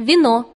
вино.